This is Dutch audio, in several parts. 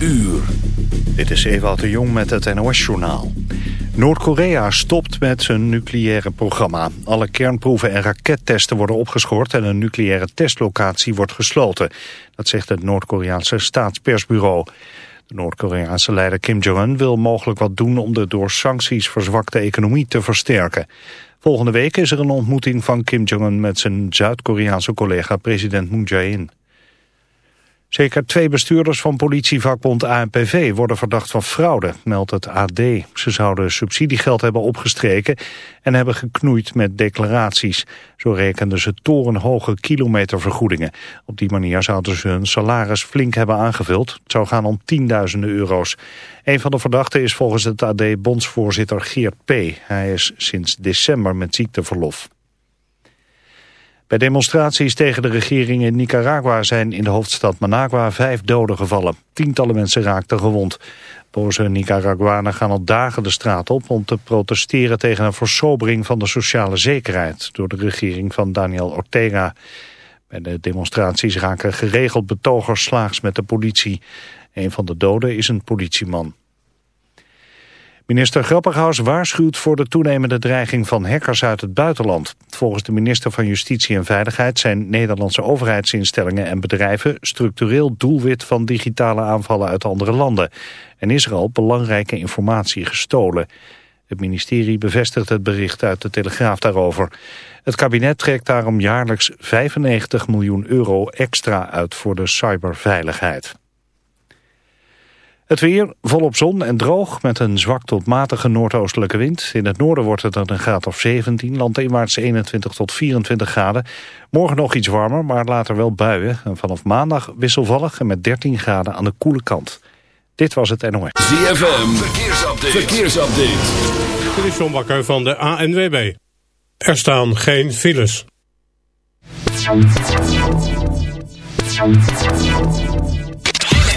uur. Dit is Ewout de Jong met het NOS-journaal. Noord-Korea stopt met zijn nucleaire programma. Alle kernproeven en rakettesten worden opgeschort... en een nucleaire testlocatie wordt gesloten. Dat zegt het Noord-Koreaanse staatspersbureau. De Noord-Koreaanse leider Kim Jong-un wil mogelijk wat doen... om de door sancties verzwakte economie te versterken. Volgende week is er een ontmoeting van Kim Jong-un... met zijn Zuid-Koreaanse collega president Moon Jae-in. Zeker twee bestuurders van politievakbond ANPV worden verdacht van fraude, meldt het AD. Ze zouden subsidiegeld hebben opgestreken en hebben geknoeid met declaraties. Zo rekenden ze torenhoge kilometervergoedingen. Op die manier zouden ze hun salaris flink hebben aangevuld. Het zou gaan om tienduizenden euro's. Een van de verdachten is volgens het AD bondsvoorzitter Geert P. Hij is sinds december met ziekteverlof. Bij demonstraties tegen de regering in Nicaragua zijn in de hoofdstad Managua vijf doden gevallen. Tientallen mensen raakten gewond. Boze Nicaraguanen gaan al dagen de straat op om te protesteren tegen een versobering van de sociale zekerheid door de regering van Daniel Ortega. Bij de demonstraties raken geregeld betogers slaags met de politie. Een van de doden is een politieman. Minister Grapperhaus waarschuwt voor de toenemende dreiging van hackers uit het buitenland. Volgens de minister van Justitie en Veiligheid zijn Nederlandse overheidsinstellingen en bedrijven structureel doelwit van digitale aanvallen uit andere landen. En is er al belangrijke informatie gestolen. Het ministerie bevestigt het bericht uit de Telegraaf daarover. Het kabinet trekt daarom jaarlijks 95 miljoen euro extra uit voor de cyberveiligheid. Het weer volop zon en droog met een zwak tot matige noordoostelijke wind. In het noorden wordt het dan een graad of 17, landinwaarts 21 tot 24 graden. Morgen nog iets warmer, maar later wel buien. En vanaf maandag wisselvallig en met 13 graden aan de koele kant. Dit was het NOS. ZFM, verkeersupdate. verkeersupdate. Dit is John Bakker van de ANWB. Er staan geen files.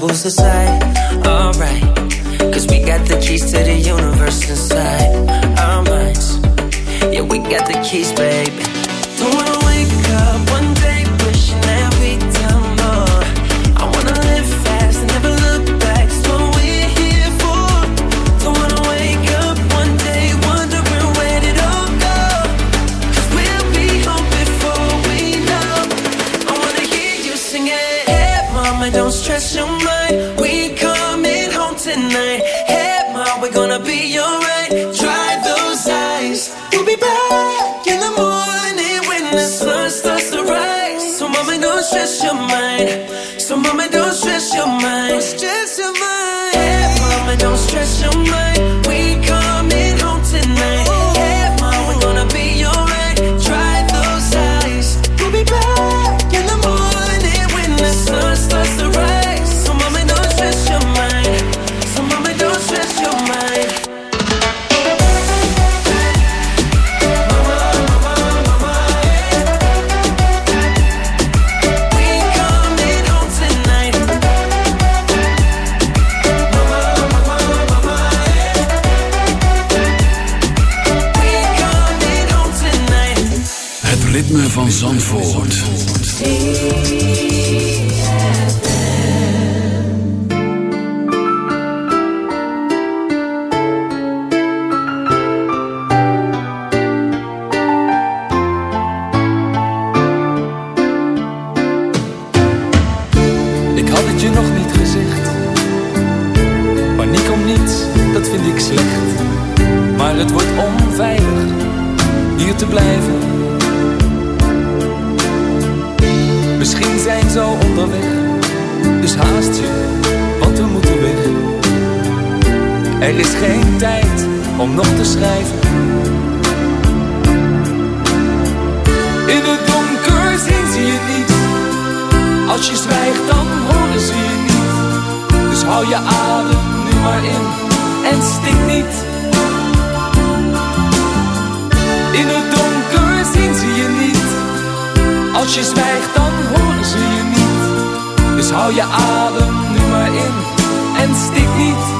você sabe. is geen tijd om nog te schrijven. In het donker zien ze je niet. Als je zwijgt dan horen ze je niet. Dus hou je adem nu maar in en stik niet. In het donker zien ze je niet. Als je zwijgt dan horen ze je niet. Dus hou je adem nu maar in en stik niet.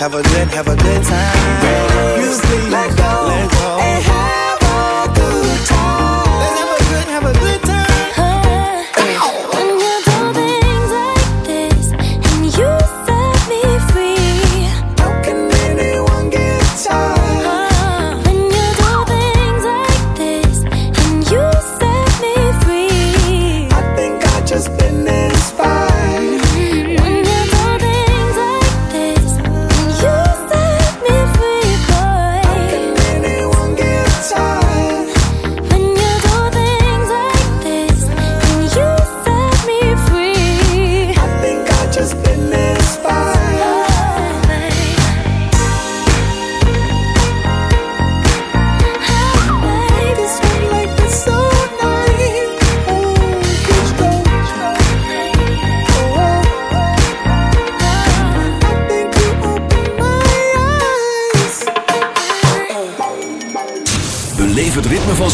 Have a good, have a good time. You go, let go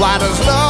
Why does love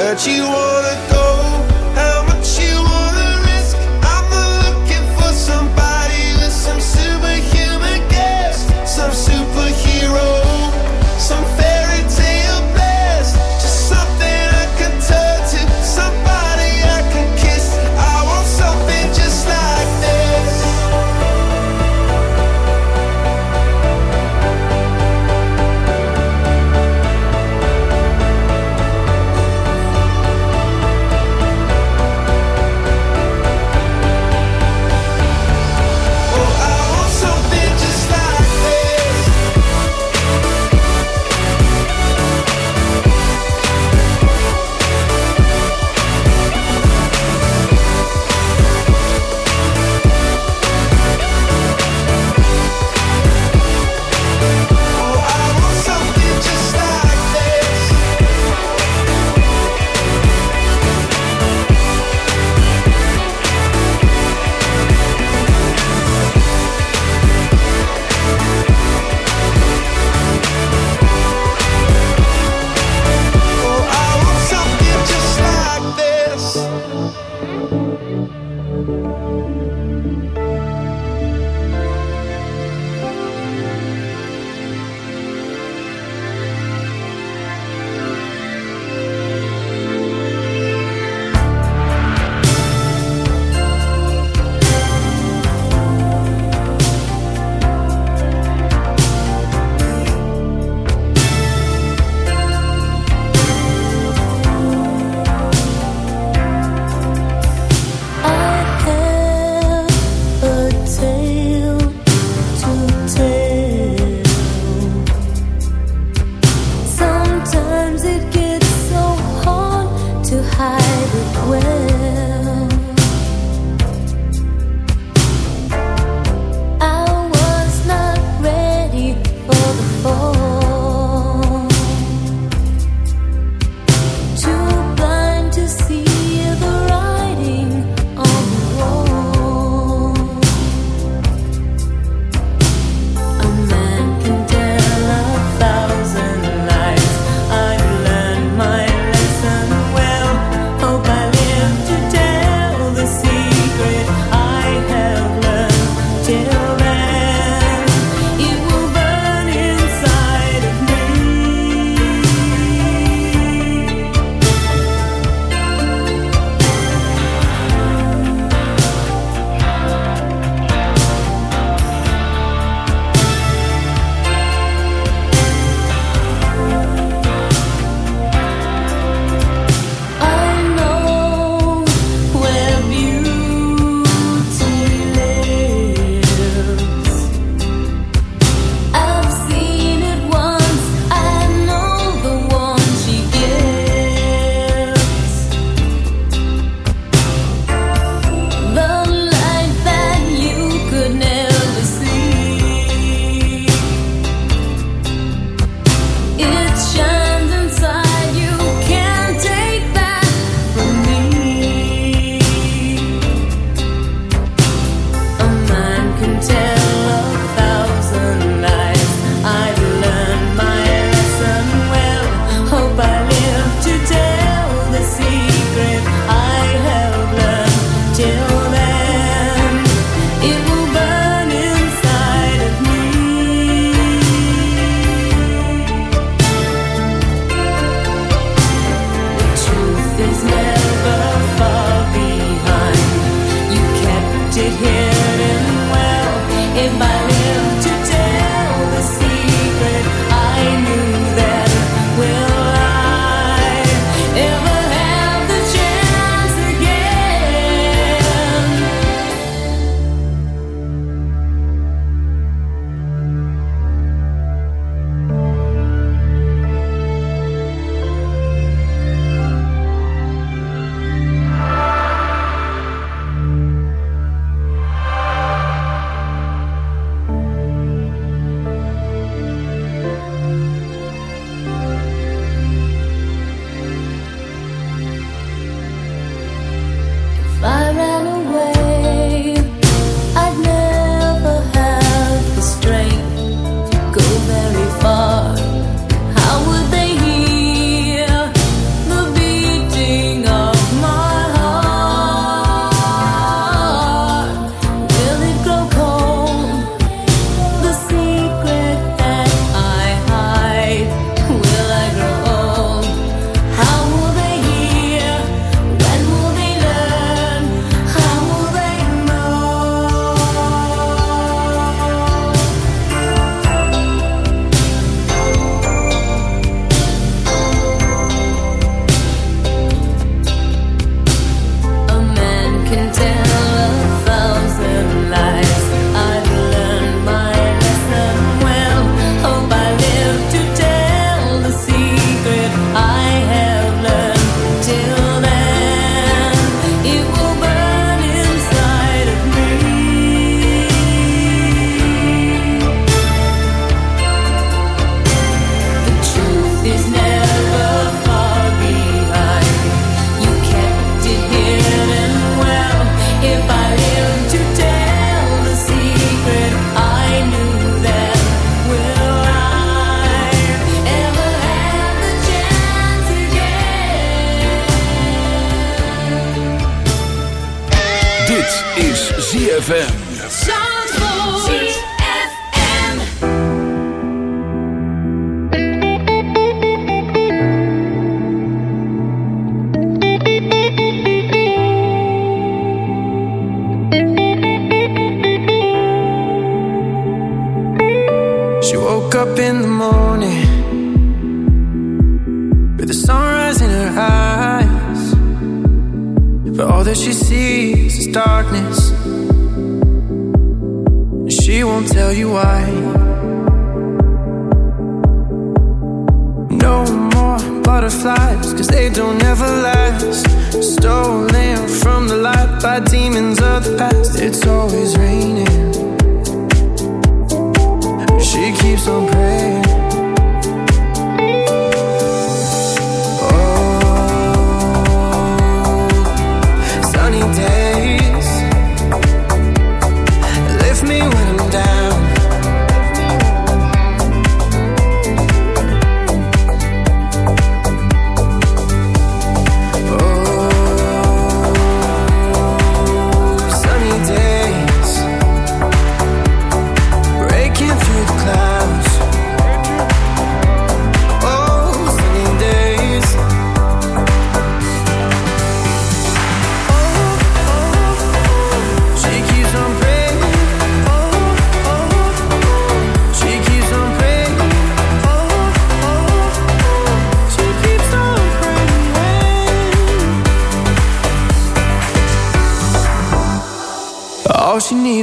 But you wanna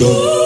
Pretty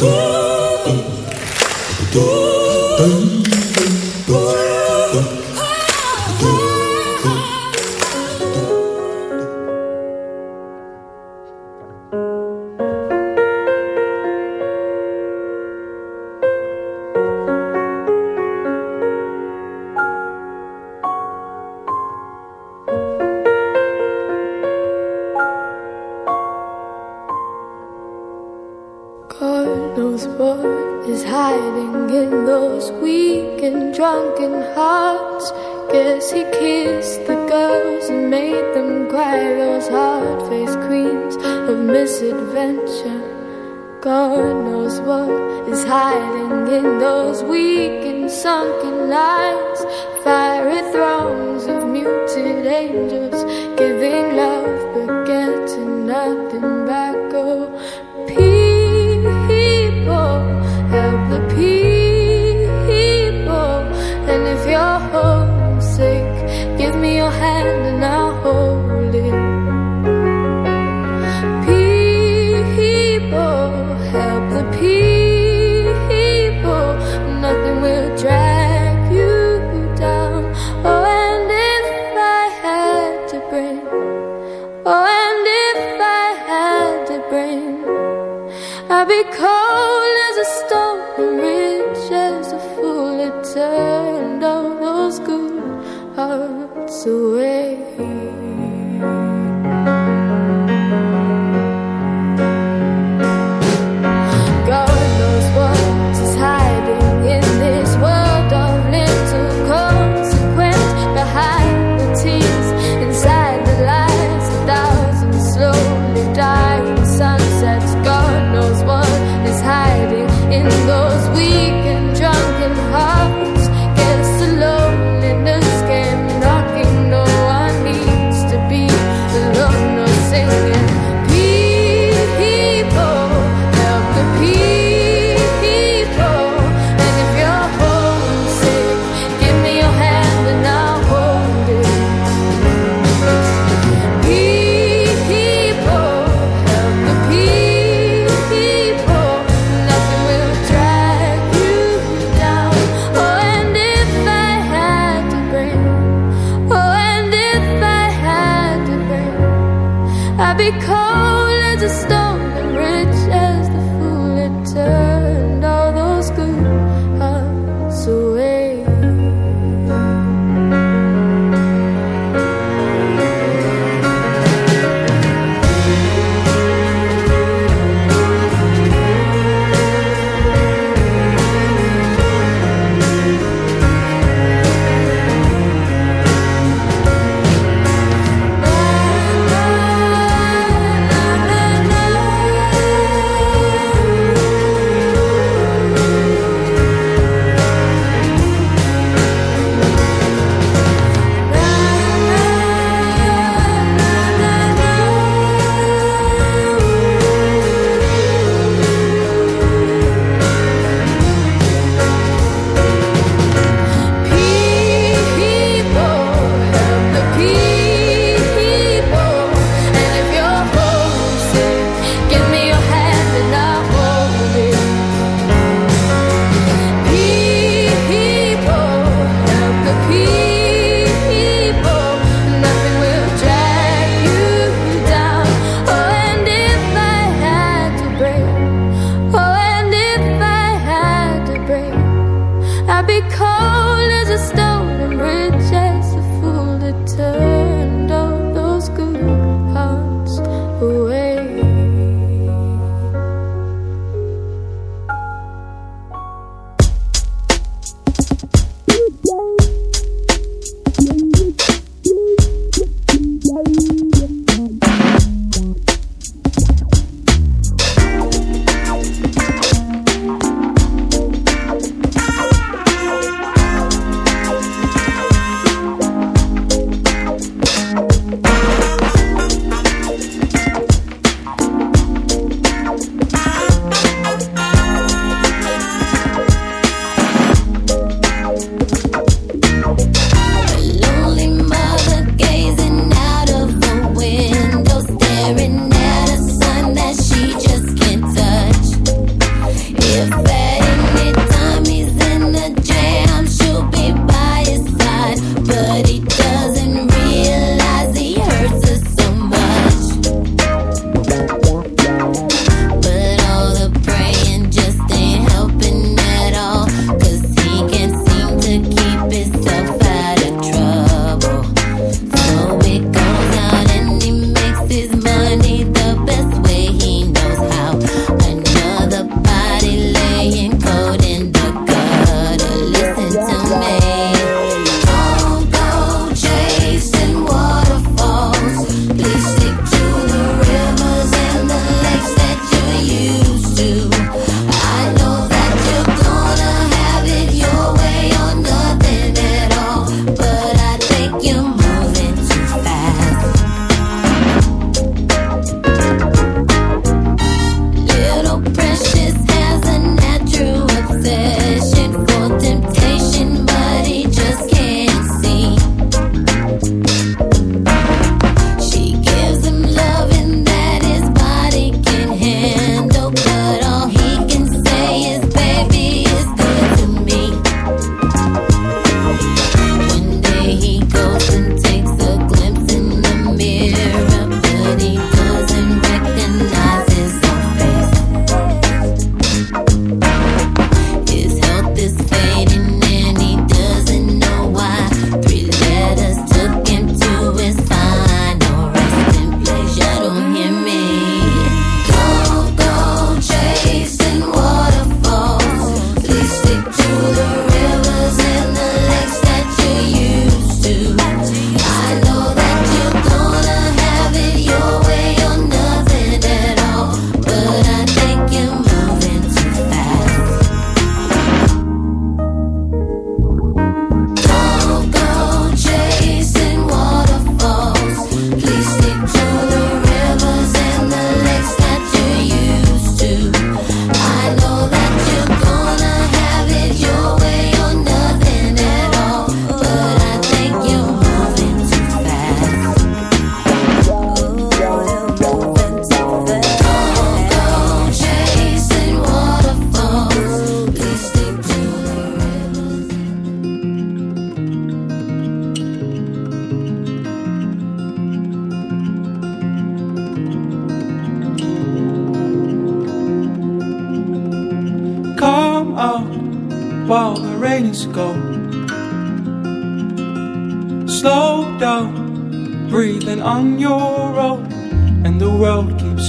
Tô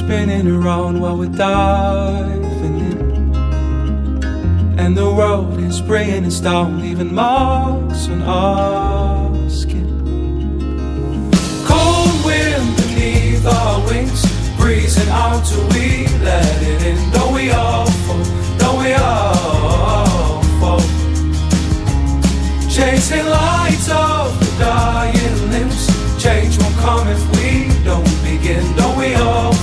spinning around while we're diving in. And the world is bringing us down, leaving marks on our skin. Cold wind beneath our wings, breezing out till we let it in. Don't we all fall? Don't we all fall? Chasing lights of the dying limbs. Change won't come if we don't begin. Don't we all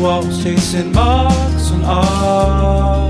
walls, chasing marks on our